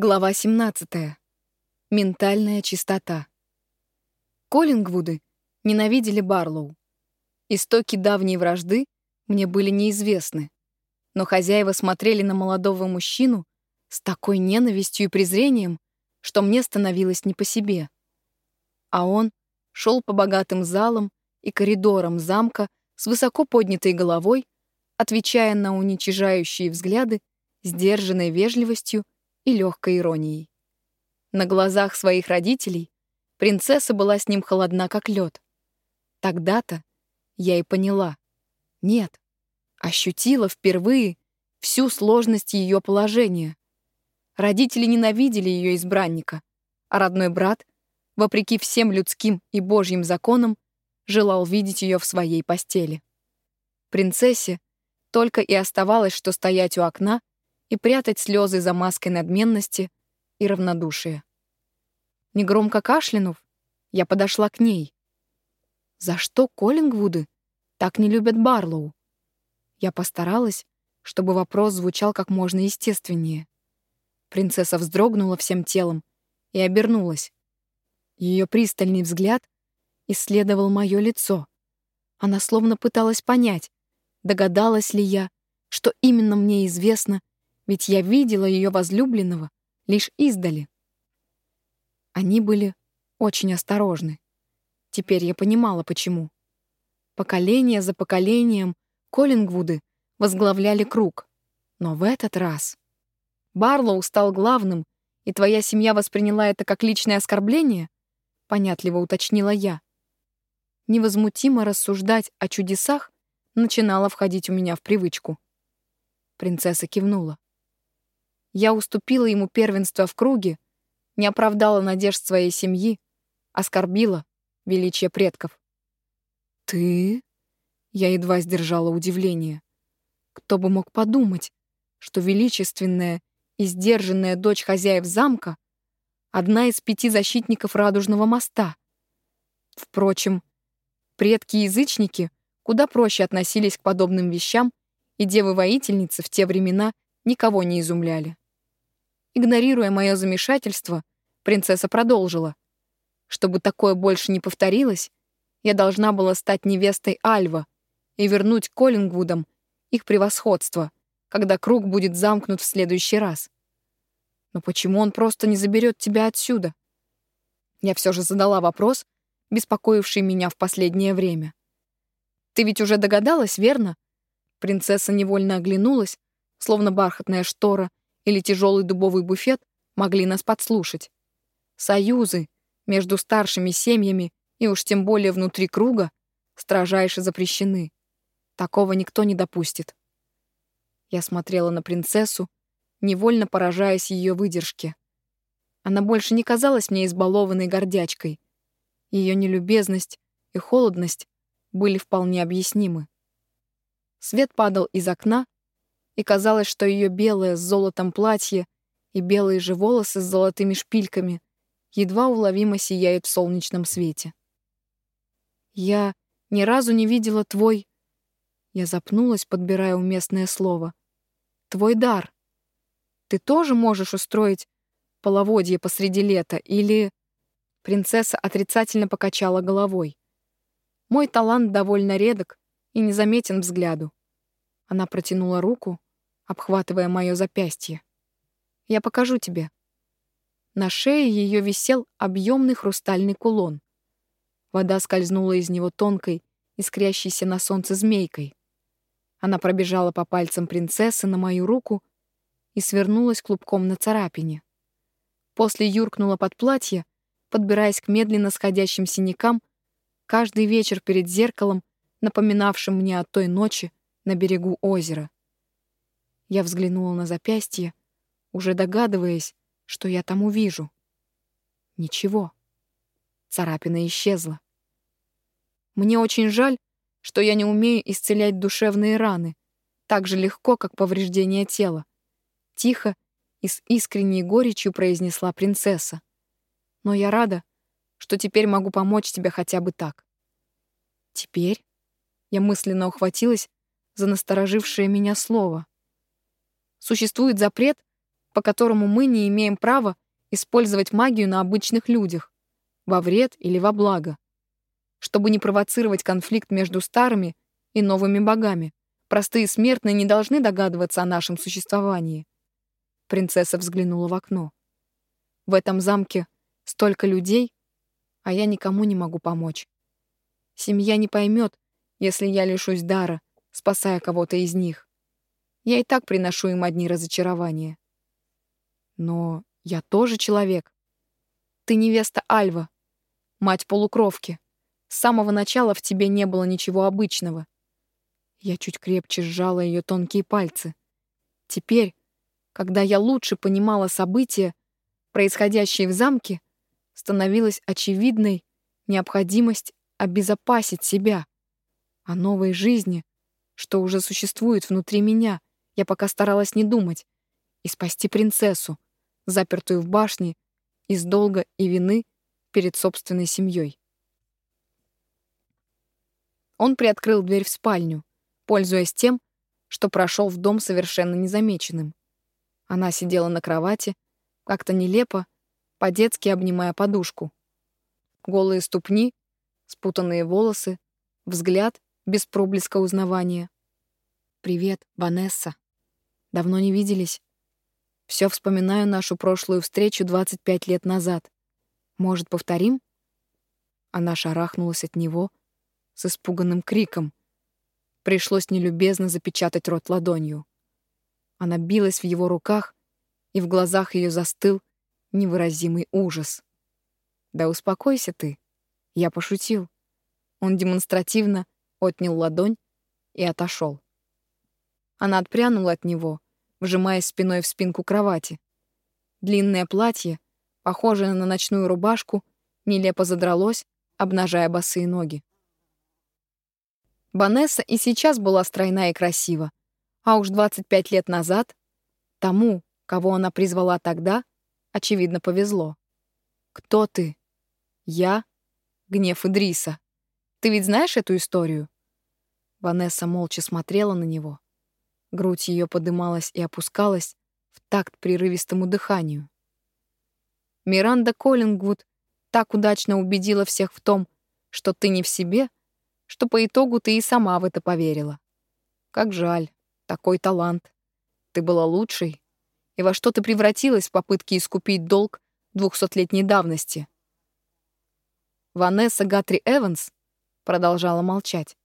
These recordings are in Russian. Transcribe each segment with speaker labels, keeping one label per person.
Speaker 1: Глава 17. Ментальная чистота. Коллингвуды ненавидели Барлоу. Истоки давней вражды мне были неизвестны, но хозяева смотрели на молодого мужчину с такой ненавистью и презрением, что мне становилось не по себе. А он шел по богатым залам и коридорам замка с высоко поднятой головой, отвечая на уничижающие взгляды сдержанной вежливостью и легкой иронией. На глазах своих родителей принцесса была с ним холодна, как лед. Тогда-то я и поняла. Нет, ощутила впервые всю сложность ее положения. Родители ненавидели ее избранника, а родной брат, вопреки всем людским и божьим законам, желал видеть ее в своей постели. Принцессе только и оставалось, что стоять у окна и прятать слезы за маской надменности и равнодушия. Негромко кашлянув, я подошла к ней. За что Коллингвуды так не любят Барлоу? Я постаралась, чтобы вопрос звучал как можно естественнее. Принцесса вздрогнула всем телом и обернулась. Ее пристальный взгляд исследовал мое лицо. Она словно пыталась понять, догадалась ли я, что именно мне известно ведь я видела ее возлюбленного лишь издали. Они были очень осторожны. Теперь я понимала, почему. Поколение за поколением Коллингвуды возглавляли круг. Но в этот раз Барлоу стал главным, и твоя семья восприняла это как личное оскорбление? Понятливо уточнила я. Невозмутимо рассуждать о чудесах начинало входить у меня в привычку. Принцесса кивнула. Я уступила ему первенство в круге, не оправдала надежд своей семьи, оскорбила величие предков. «Ты?» Я едва сдержала удивление. Кто бы мог подумать, что величественная и сдержанная дочь хозяев замка — одна из пяти защитников Радужного моста. Впрочем, предки-язычники куда проще относились к подобным вещам, и девы-воительницы в те времена никого не изумляли. Игнорируя мое замешательство, принцесса продолжила. Чтобы такое больше не повторилось, я должна была стать невестой Альва и вернуть Коллингвудам их превосходство, когда круг будет замкнут в следующий раз. Но почему он просто не заберет тебя отсюда? Я все же задала вопрос, беспокоивший меня в последнее время. Ты ведь уже догадалась, верно? Принцесса невольно оглянулась, словно бархатная штора, или тяжелый дубовый буфет могли нас подслушать. Союзы между старшими семьями и уж тем более внутри круга строжайше запрещены. Такого никто не допустит. Я смотрела на принцессу, невольно поражаясь ее выдержке. Она больше не казалась мне избалованной гордячкой. Ее нелюбезность и холодность были вполне объяснимы. Свет падал из окна, и казалось, что ее белое с золотом платье и белые же волосы с золотыми шпильками едва уловимо сияют в солнечном свете. «Я ни разу не видела твой...» Я запнулась, подбирая уместное слово. «Твой дар. Ты тоже можешь устроить половодье посреди лета или...» Принцесса отрицательно покачала головой. «Мой талант довольно редок и незаметен взгляду». Она протянула руку, обхватывая мое запястье. «Я покажу тебе». На шее ее висел объемный хрустальный кулон. Вода скользнула из него тонкой, искрящейся на солнце змейкой. Она пробежала по пальцам принцессы на мою руку и свернулась клубком на царапине. После юркнула под платье, подбираясь к медленно сходящим синякам, каждый вечер перед зеркалом, напоминавшим мне о той ночи на берегу озера. Я взглянула на запястье, уже догадываясь, что я там увижу. Ничего. Царапина исчезла. Мне очень жаль, что я не умею исцелять душевные раны так же легко, как повреждение тела. Тихо и с искренней горечью произнесла принцесса. Но я рада, что теперь могу помочь тебе хотя бы так. Теперь я мысленно ухватилась за насторожившее меня слово. Существует запрет по которому мы не имеем права использовать магию на обычных людях, во вред или во благо. Чтобы не провоцировать конфликт между старыми и новыми богами, простые смертные не должны догадываться о нашем существовании. Принцесса взглянула в окно. В этом замке столько людей, а я никому не могу помочь. Семья не поймет, если я лишусь дара, спасая кого-то из них. Я и так приношу им одни разочарования. Но я тоже человек. Ты невеста Альва, мать полукровки. С самого начала в тебе не было ничего обычного. Я чуть крепче сжала ее тонкие пальцы. Теперь, когда я лучше понимала события, происходящие в замке, становилась очевидной необходимость обезопасить себя. О новой жизни, что уже существует внутри меня, я пока старалась не думать, и спасти принцессу, запертую в башне, из долга и вины перед собственной семьей. Он приоткрыл дверь в спальню, пользуясь тем, что прошел в дом совершенно незамеченным. Она сидела на кровати, как-то нелепо, по-детски обнимая подушку. Голые ступни, спутанные волосы, взгляд без проблеска узнавания. «Привет, Ванесса. Давно не виделись. Все вспоминаю нашу прошлую встречу 25 лет назад. Может, повторим?» Она шарахнулась от него с испуганным криком. Пришлось нелюбезно запечатать рот ладонью. Она билась в его руках, и в глазах ее застыл невыразимый ужас. «Да успокойся ты. Я пошутил». Он демонстративно отнял ладонь и отошел. Она отпрянула от него, вжимаясь спиной в спинку кровати. Длинное платье, похожее на ночную рубашку, нелепо задралось, обнажая босые ноги. Банесса и сейчас была стройна и красива, а уж 25 лет назад тому, кого она призвала тогда, очевидно, повезло. «Кто ты?» «Я?» «Гнев Идриса. Ты ведь знаешь эту историю?» Ванесса молча смотрела на него. Грудь ее подымалась и опускалась в такт прерывистому дыханию. Миранда Коллингвуд так удачно убедила всех в том, что ты не в себе, что по итогу ты и сама в это поверила. Как жаль, такой талант. Ты была лучшей. И во что ты превратилась в попытке искупить долг двухсотлетней давности? Ванесса Гатри Эванс продолжала молчать.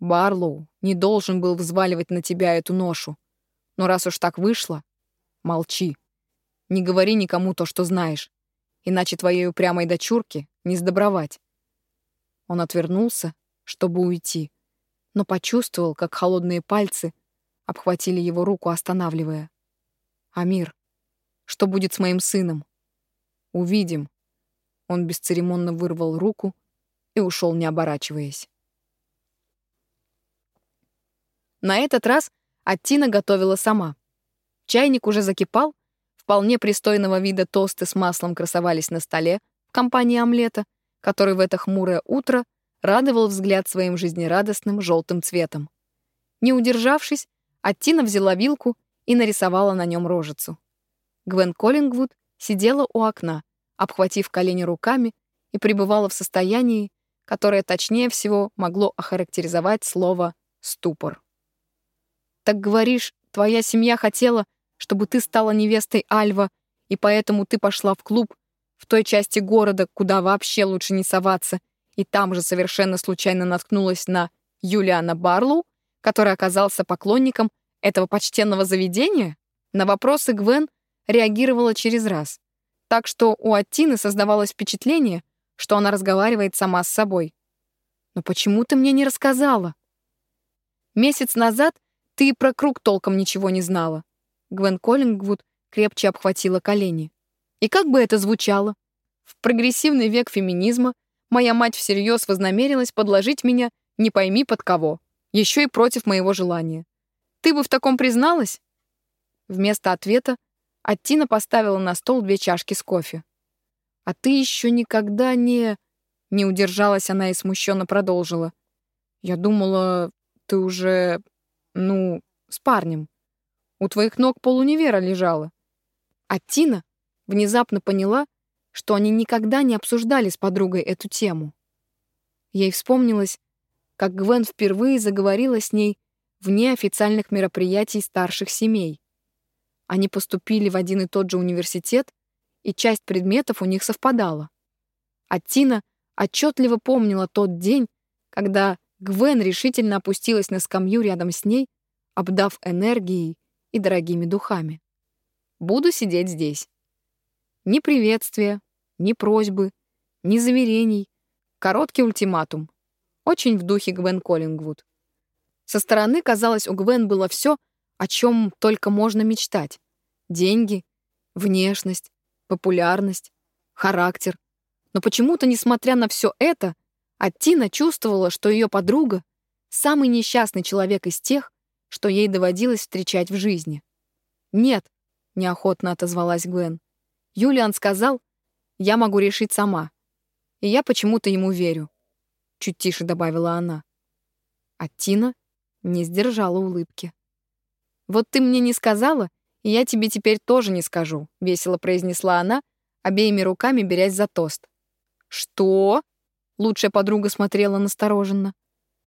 Speaker 1: Барлоу не должен был взваливать на тебя эту ношу. Но раз уж так вышло, молчи. Не говори никому то, что знаешь, иначе твоей упрямой дочурке не сдобровать. Он отвернулся, чтобы уйти, но почувствовал, как холодные пальцы обхватили его руку, останавливая. «Амир, что будет с моим сыном?» «Увидим». Он бесцеремонно вырвал руку и ушел, не оборачиваясь. На этот раз Аттина готовила сама. Чайник уже закипал, вполне пристойного вида тосты с маслом красовались на столе в компании омлета, который в это хмурое утро радовал взгляд своим жизнерадостным желтым цветом. Не удержавшись, Аттина взяла вилку и нарисовала на нем рожицу. Гвен Коллингвуд сидела у окна, обхватив колени руками, и пребывала в состоянии, которое точнее всего могло охарактеризовать слово «ступор». Так говоришь, твоя семья хотела, чтобы ты стала невестой Альва, и поэтому ты пошла в клуб в той части города, куда вообще лучше не соваться, и там же совершенно случайно наткнулась на Юлиана Барлоу, который оказался поклонником этого почтенного заведения? На вопросы Гвен реагировала через раз. Так что у Аттины создавалось впечатление, что она разговаривает сама с собой. «Но почему ты мне не рассказала?» Месяц назад ты и про круг толком ничего не знала. Гвен Коллингвуд крепче обхватила колени. И как бы это звучало? В прогрессивный век феминизма моя мать всерьез вознамерилась подложить меня не пойми под кого, еще и против моего желания. Ты бы в таком призналась? Вместо ответа Аттина поставила на стол две чашки с кофе. А ты еще никогда не... Не удержалась она и смущенно продолжила. Я думала, ты уже ну, с парнем. У твоих ног полуневера лежала. А Тина внезапно поняла, что они никогда не обсуждали с подругой эту тему. Ей вспомнилось, как Гвен впервые заговорила с ней вне официальных мероприятий старших семей. Они поступили в один и тот же университет, и часть предметов у них совпадала. А Тина отчетливо помнила тот день, когда Гвен решительно опустилась на скамью рядом с ней, обдав энергией и дорогими духами. «Буду сидеть здесь». Ни приветствия, ни просьбы, ни заверений. Короткий ультиматум. Очень в духе Гвен Коллингвуд. Со стороны, казалось, у Гвен было все, о чем только можно мечтать. Деньги, внешность, популярность, характер. Но почему-то, несмотря на все это, Аттина чувствовала, что ее подруга — самый несчастный человек из тех, что ей доводилось встречать в жизни. «Нет», — неохотно отозвалась Гвен. Юлиан сказал, «Я могу решить сама». И я почему-то ему верю. Чуть тише добавила она. А Тина не сдержала улыбки. «Вот ты мне не сказала, и я тебе теперь тоже не скажу», — весело произнесла она, обеими руками берясь за тост. «Что?» — лучшая подруга смотрела настороженно.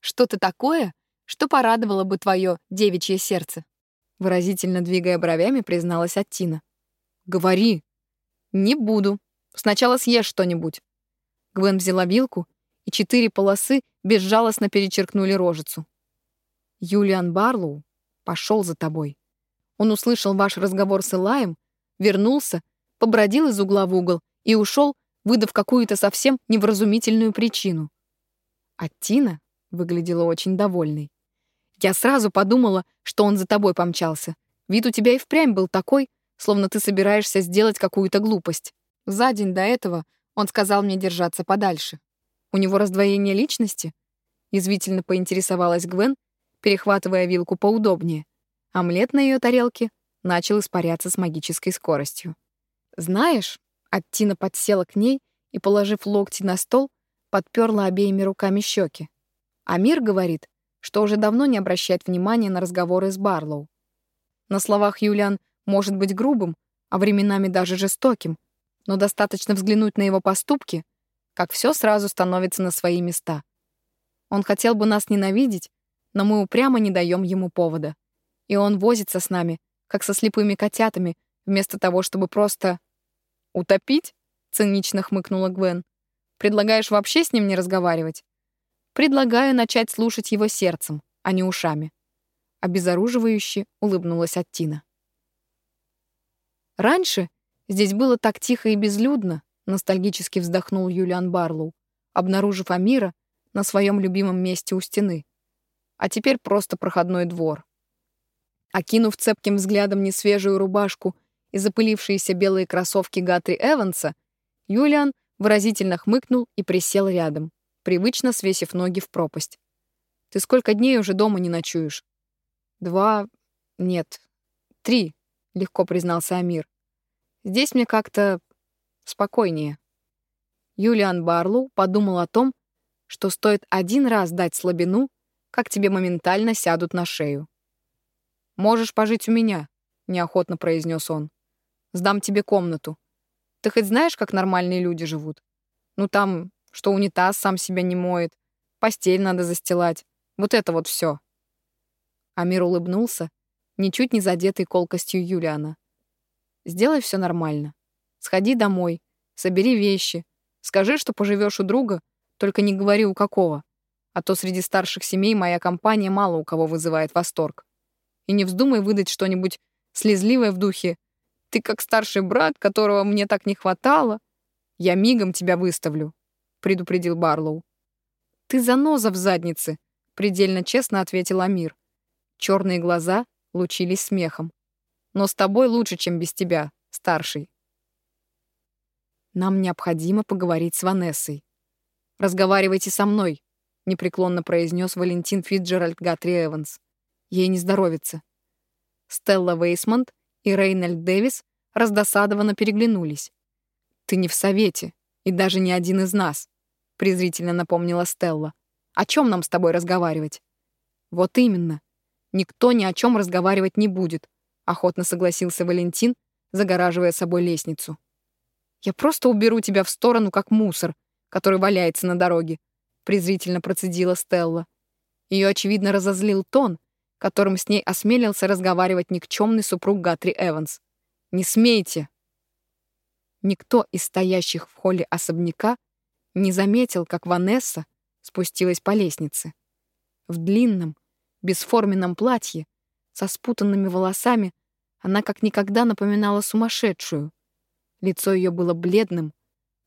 Speaker 1: «Что-то такое, что порадовало бы твое девичье сердце?» Выразительно двигая бровями, призналась Аттина. «Говори». «Не буду. Сначала съешь что-нибудь». Гвен взяла вилку, и четыре полосы безжалостно перечеркнули рожицу. «Юлиан Барлоу пошел за тобой. Он услышал ваш разговор с Элаем, вернулся, побродил из угла в угол и ушел, выдав какую-то совсем невразумительную причину. А Тина выглядела очень довольной. Я сразу подумала, что он за тобой помчался. Вид у тебя и впрямь был такой, словно ты собираешься сделать какую-то глупость. За день до этого он сказал мне держаться подальше. У него раздвоение личности? Язвительно поинтересовалась Гвен, перехватывая вилку поудобнее. Омлет на ее тарелке начал испаряться с магической скоростью. «Знаешь...» — Аттина подсела к ней и, положив локти на стол, подперла обеими руками щеки. Амир говорит, что уже давно не обращает внимания на разговоры с Барлоу. На словах Юлиан может быть грубым, а временами даже жестоким, но достаточно взглянуть на его поступки, как все сразу становится на свои места. Он хотел бы нас ненавидеть, но мы упрямо не даем ему повода. И он возится с нами, как со слепыми котятами, вместо того, чтобы просто... «Утопить?» — цинично хмыкнула Гвен. «Предлагаешь вообще с ним не разговаривать?» «Предлагаю начать слушать его сердцем, а не ушами». Обезоруживающе улыбнулась Аттина. Раньше Здесь было так тихо и безлюдно, ностальгически вздохнул Юлиан Барлоу, обнаружив Амира на своем любимом месте у стены. А теперь просто проходной двор. Окинув цепким взглядом несвежую рубашку и запылившиеся белые кроссовки Гатри Эванса, Юлиан выразительно хмыкнул и присел рядом, привычно свесив ноги в пропасть. «Ты сколько дней уже дома не ночуешь?» «Два... нет, три», — легко признался Амир. Здесь мне как-то спокойнее. Юлиан Барлоу подумал о том, что стоит один раз дать слабину, как тебе моментально сядут на шею. «Можешь пожить у меня», — неохотно произнес он. «Сдам тебе комнату. Ты хоть знаешь, как нормальные люди живут? Ну там, что унитаз сам себя не моет, постель надо застилать. Вот это вот все. Амир улыбнулся, ничуть не задетый колкостью Юлиана. Сделай все нормально. Сходи домой, собери вещи, скажи, что поживешь у друга, только не говори у какого, а то среди старших семей моя компания мало у кого вызывает восторг. И не вздумай выдать что-нибудь слезливое в духе «Ты как старший брат, которого мне так не хватало, я мигом тебя выставлю», — предупредил Барлоу. «Ты заноза в заднице», — предельно честно ответил Амир. Черные глаза лучились смехом но с тобой лучше, чем без тебя, старший. Нам необходимо поговорить с Ванессой. Разговаривайте со мной, непреклонно произнес Валентин Фитджеральд Гатри Эванс. Ей не здоровится. Стелла Вейсмонт и Рейнольд Дэвис раздосадованно переглянулись. «Ты не в совете, и даже не один из нас», — презрительно напомнила Стелла. «О чем нам с тобой разговаривать?» «Вот именно. Никто ни о чем разговаривать не будет. — охотно согласился Валентин, загораживая собой лестницу. «Я просто уберу тебя в сторону, как мусор, который валяется на дороге», презрительно процедила Стелла. Ее, очевидно, разозлил тон, которым с ней осмелился разговаривать никчемный супруг Гатри Эванс. «Не смейте!» Никто из стоящих в холле особняка не заметил, как Ванесса спустилась по лестнице. В длинном, бесформенном платье, со спутанными волосами, она как никогда напоминала сумасшедшую. Лицо ее было бледным,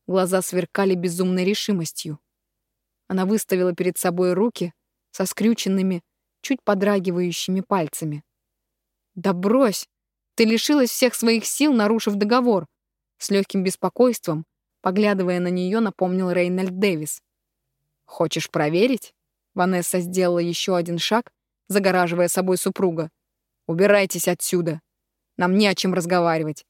Speaker 1: глаза сверкали безумной решимостью. Она выставила перед собой руки со скрюченными, чуть подрагивающими пальцами. «Да брось! Ты лишилась всех своих сил, нарушив договор!» С легким беспокойством, поглядывая на нее, напомнил Рейнольд Дэвис. «Хочешь проверить?» Ванесса сделала еще один шаг, загораживая собой супруга. «Убирайтесь отсюда. Нам не о чем разговаривать».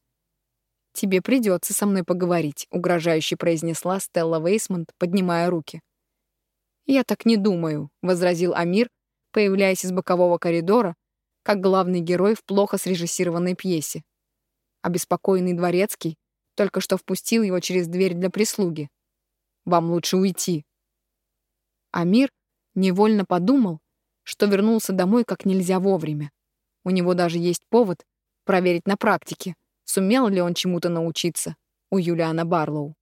Speaker 1: «Тебе придется со мной поговорить», — угрожающе произнесла Стелла Вейсмонт, поднимая руки. «Я так не думаю», — возразил Амир, появляясь из бокового коридора, как главный герой в плохо срежиссированной пьесе. Обеспокоенный дворецкий только что впустил его через дверь для прислуги. «Вам лучше уйти». Амир невольно подумал, что вернулся домой как нельзя вовремя. У него даже есть повод проверить на практике, сумел ли он чему-то научиться у Юлиана Барлоу.